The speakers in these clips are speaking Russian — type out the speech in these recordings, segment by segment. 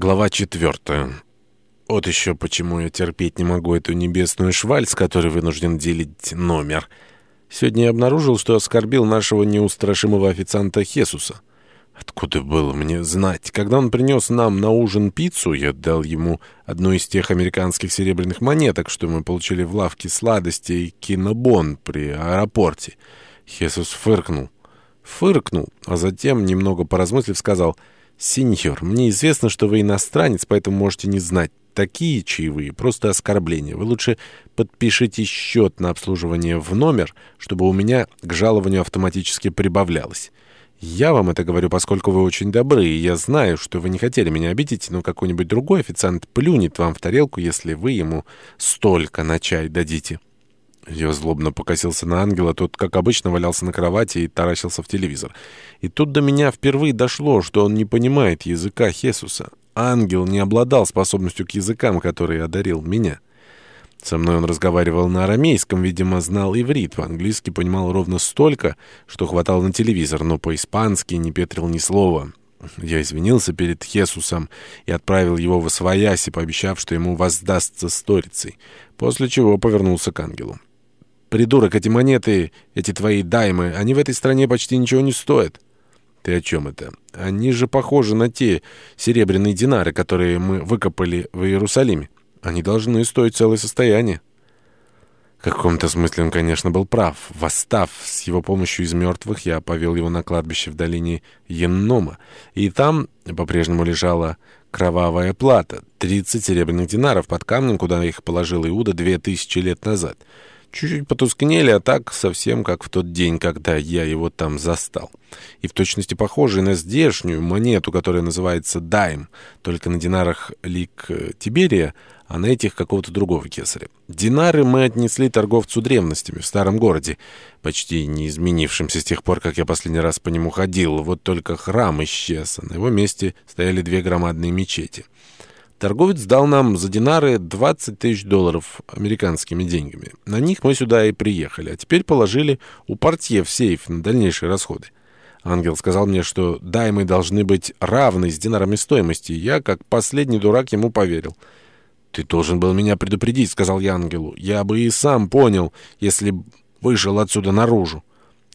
Глава четвертая. Вот еще почему я терпеть не могу эту небесную шваль, с которой вынужден делить номер. Сегодня я обнаружил, что оскорбил нашего неустрашимого официанта Хесуса. Откуда было мне знать? Когда он принес нам на ужин пиццу, я дал ему одну из тех американских серебряных монеток, что мы получили в лавке сладостей Кинобон при аэропорте. Хесус фыркнул. Фыркнул, а затем, немного поразмыслив, сказал — «Сеньор, мне известно, что вы иностранец, поэтому можете не знать. Такие чаевые — просто оскорбления. Вы лучше подпишите счет на обслуживание в номер, чтобы у меня к жалованию автоматически прибавлялось. Я вам это говорю, поскольку вы очень добры, и я знаю, что вы не хотели меня обидеть, но какой-нибудь другой официант плюнет вам в тарелку, если вы ему столько на чай дадите». Я злобно покосился на ангела, тот, как обычно, валялся на кровати и таращился в телевизор. И тут до меня впервые дошло, что он не понимает языка Хесуса. Ангел не обладал способностью к языкам, которые одарил меня. Со мной он разговаривал на арамейском, видимо, знал иврит, по-английски понимал ровно столько, что хватало на телевизор, но по-испански не петрил ни слова. Я извинился перед Хесусом и отправил его в Освояси, пообещав, что ему воздастся сторицей, после чего повернулся к ангелу. Придурок, эти монеты, эти твои даймы, они в этой стране почти ничего не стоят. Ты о чем это? Они же похожи на те серебряные динары, которые мы выкопали в Иерусалиме. Они должны стоить целое состояние. В каком-то смысле он, конечно, был прав. Восстав с его помощью из мертвых, я повел его на кладбище в долине Еннома. И там по-прежнему лежала кровавая плата. 30 серебряных динаров под камнем, куда их положил Иуда две тысячи лет назад. Чуть-чуть потускнели, а так совсем как в тот день, когда я его там застал. И в точности похожий на здешнюю монету, которая называется дайм, только на динарах лик э, Тиберия, а на этих какого-то другого кесаря. Динары мы отнесли торговцу древностями в старом городе, почти не изменившимся с тех пор, как я последний раз по нему ходил. Вот только храм исчез, а на его месте стояли две громадные мечети. Торговец дал нам за динары 20 тысяч долларов американскими деньгами. На них мы сюда и приехали, а теперь положили у портье в сейф на дальнейшие расходы. Ангел сказал мне, что даймы должны быть равны с динарами стоимости, я, как последний дурак, ему поверил. «Ты должен был меня предупредить», — сказал я ангелу. «Я бы и сам понял, если вышел отсюда наружу».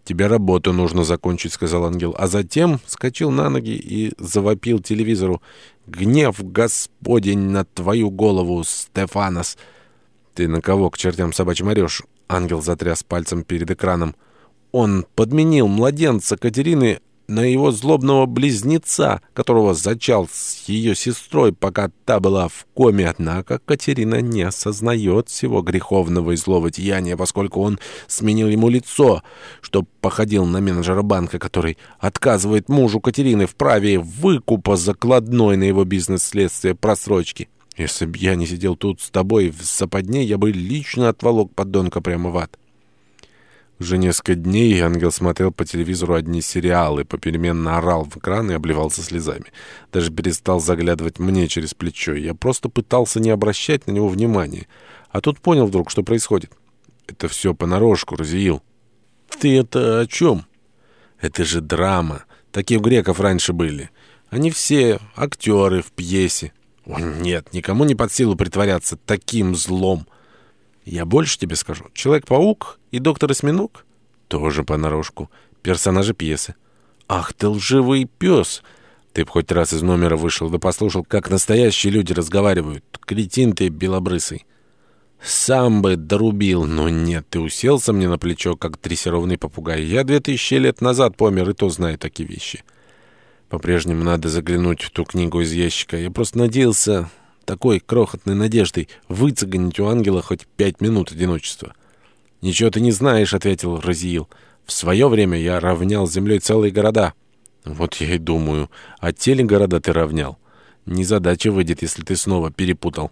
«Тебе работу нужно закончить», — сказал ангел. А затем скочил на ноги и завопил телевизору. «Гнев Господень на твою голову, Стефанос!» «Ты на кого к чертям собачьим орешь?» Ангел затряс пальцем перед экраном. «Он подменил младенца Катерины на его злобного близнеца, которого зачал с ее сестрой, пока та была в коме. Однако Катерина не осознает всего греховного и злого деяния, поскольку он сменил ему лицо, что походил на менеджера банка, который отказывает мужу Катерины в праве выкупа закладной на его бизнес следствие просрочки. Если бы я не сидел тут с тобой в западне, я бы лично отволок подонка прямо в ад. Уже несколько дней Ангел смотрел по телевизору одни сериалы, попеременно орал в экран и обливался слезами. Даже перестал заглядывать мне через плечо. Я просто пытался не обращать на него внимания. А тут понял вдруг, что происходит. Это все понарошку, Разиил. Ты это о чем? Это же драма. Такие у греков раньше были. Они все актеры в пьесе. О, нет, никому не под силу притворяться таким злом. Я больше тебе скажу. Человек-паук и доктор-осьминог тоже понарошку. Персонажи пьесы. Ах ты лживый пес! Ты б хоть раз из номера вышел да послушал, как настоящие люди разговаривают. Кретин ты белобрысый. Сам бы дорубил, но нет, ты уселся мне на плечо, как дрессированный попугай. Я две тысячи лет назад помер, и то знаю такие вещи. По-прежнему надо заглянуть в ту книгу из ящика. Я просто надеялся такой крохотной надеждой выцегонить у ангела хоть пять минут одиночества. «Ничего ты не знаешь», — ответил Разиил. «В свое время я равнял землей целые города». «Вот я и думаю, а те ли города ты равнял? Незадача выйдет, если ты снова перепутал».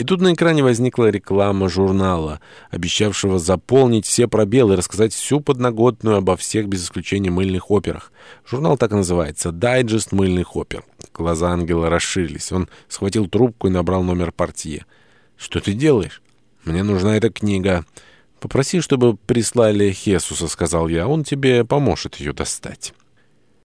И тут на экране возникла реклама журнала, обещавшего заполнить все пробелы и рассказать всю подноготную обо всех без исключения мыльных операх. Журнал так и называется «Дайджест мыльных опер». Глаза ангела расширились. Он схватил трубку и набрал номер портье. «Что ты делаешь?» «Мне нужна эта книга». «Попроси, чтобы прислали Хесуса», — сказал я. «Он тебе поможет ее достать».